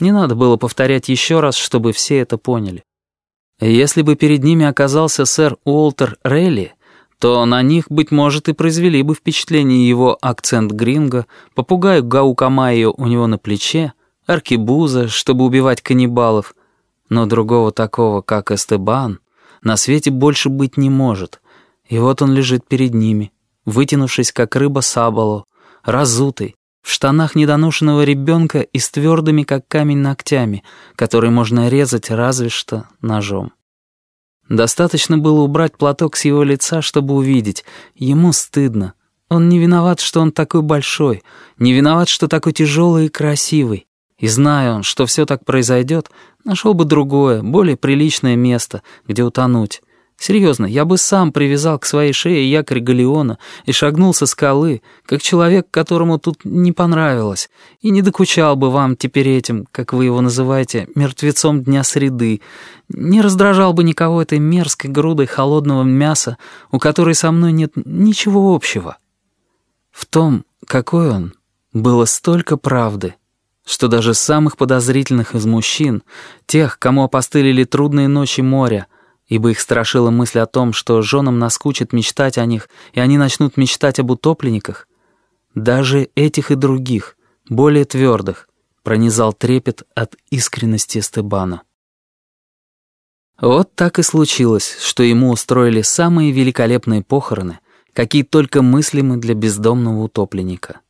Не надо было повторять еще раз, чтобы все это поняли. Если бы перед ними оказался сэр Уолтер Релли, то на них, быть может, и произвели бы впечатление его акцент гринго, попугай Гаукамайо у него на плече, аркебуза, чтобы убивать каннибалов. Но другого такого, как Эстебан, на свете больше быть не может. И вот он лежит перед ними, вытянувшись, как рыба сабало, разутый, в штанах недоношенного ребенка и с твердыми, как камень, ногтями, которые можно резать разве что ножом. Достаточно было убрать платок с его лица, чтобы увидеть. Ему стыдно. Он не виноват, что он такой большой, не виноват, что такой тяжелый и красивый. И зная он, что все так произойдет, нашел бы другое, более приличное место, где утонуть. Серьезно, я бы сам привязал к своей шее якорь галеона и шагнул со скалы, как человек, которому тут не понравилось, и не докучал бы вам теперь этим, как вы его называете, мертвецом дня среды, не раздражал бы никого этой мерзкой грудой холодного мяса, у которой со мной нет ничего общего. В том, какой он, было столько правды, что даже самых подозрительных из мужчин, тех, кому опостылили трудные ночи моря, ибо их страшила мысль о том, что женам наскучит мечтать о них, и они начнут мечтать об утопленниках. Даже этих и других, более твердых, пронизал трепет от искренности Стебана. Вот так и случилось, что ему устроили самые великолепные похороны, какие только мыслимы для бездомного утопленника.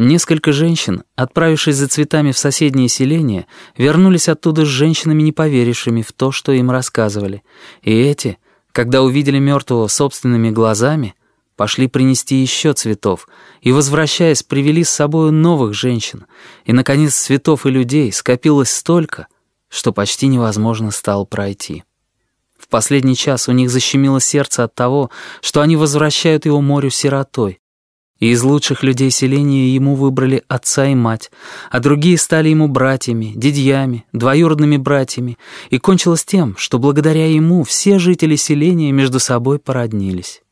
Несколько женщин, отправившись за цветами в соседнее селение, вернулись оттуда с женщинами, не поверившими в то, что им рассказывали. И эти, когда увидели мертвого собственными глазами, пошли принести еще цветов и, возвращаясь, привели с собой новых женщин. И, наконец, цветов и людей скопилось столько, что почти невозможно стало пройти. В последний час у них защемило сердце от того, что они возвращают его морю сиротой, и из лучших людей селения ему выбрали отца и мать, а другие стали ему братьями, дядьями, двоюродными братьями, и кончилось тем, что благодаря ему все жители селения между собой породнились.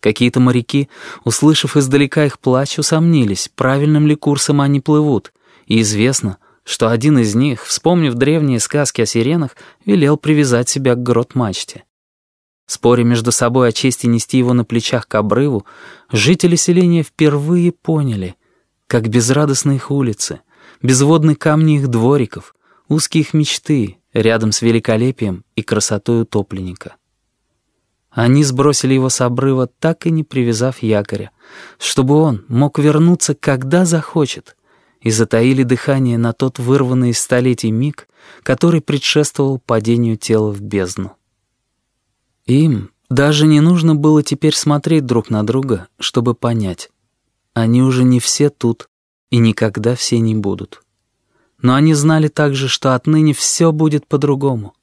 Какие-то моряки, услышав издалека их плач, усомнились, правильным ли курсом они плывут, и известно, что один из них, вспомнив древние сказки о сиренах, велел привязать себя к грот-мачте. Споря между собой о чести нести его на плечах к обрыву, жители селения впервые поняли, как безрадостны их улицы, безводны камни их двориков, узкие их мечты рядом с великолепием и красотой утопленника. Они сбросили его с обрыва, так и не привязав якоря, чтобы он мог вернуться, когда захочет, и затаили дыхание на тот вырванный из столетий миг, который предшествовал падению тела в бездну. Им даже не нужно было теперь смотреть друг на друга, чтобы понять. Они уже не все тут и никогда все не будут. Но они знали также, что отныне все будет по-другому.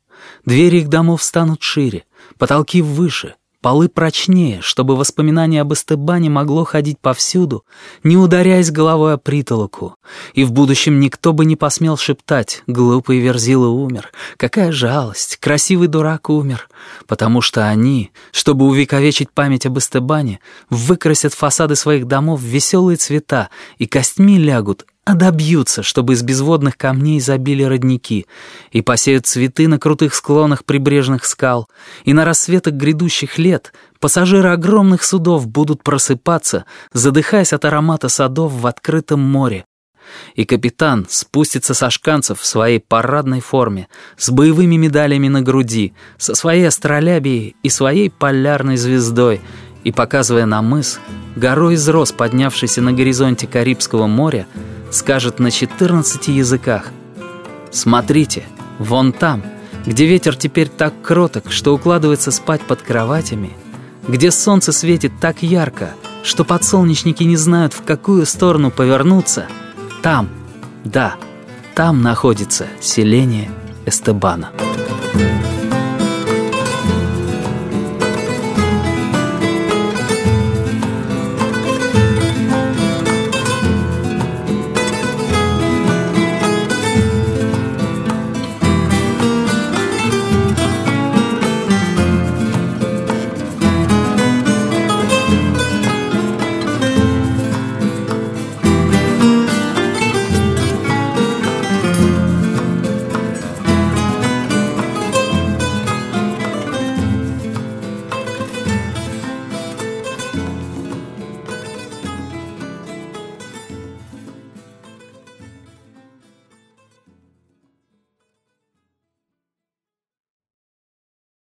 Двери их домов станут шире, потолки выше — полы прочнее, чтобы воспоминание об Эстебане могло ходить повсюду, не ударяясь головой о притолоку. И в будущем никто бы не посмел шептать «глупый Верзила умер», «какая жалость, красивый дурак умер», потому что они, чтобы увековечить память об Эстебане, выкрасят фасады своих домов в веселые цвета и костьми лягут а добьются, чтобы из безводных камней забили родники, и посеют цветы на крутых склонах прибрежных скал, и на рассветах грядущих лет пассажиры огромных судов будут просыпаться, задыхаясь от аромата садов в открытом море. И капитан спустится со шканцев в своей парадной форме, с боевыми медалями на груди, со своей астролябией и своей полярной звездой, и, показывая на мыс, горой из роз, поднявшийся на горизонте Карибского моря, скажет на 14 языках «Смотрите, вон там, где ветер теперь так кроток, что укладывается спать под кроватями, где солнце светит так ярко, что подсолнечники не знают, в какую сторону повернуться, там, да, там находится селение Эстебана». Thank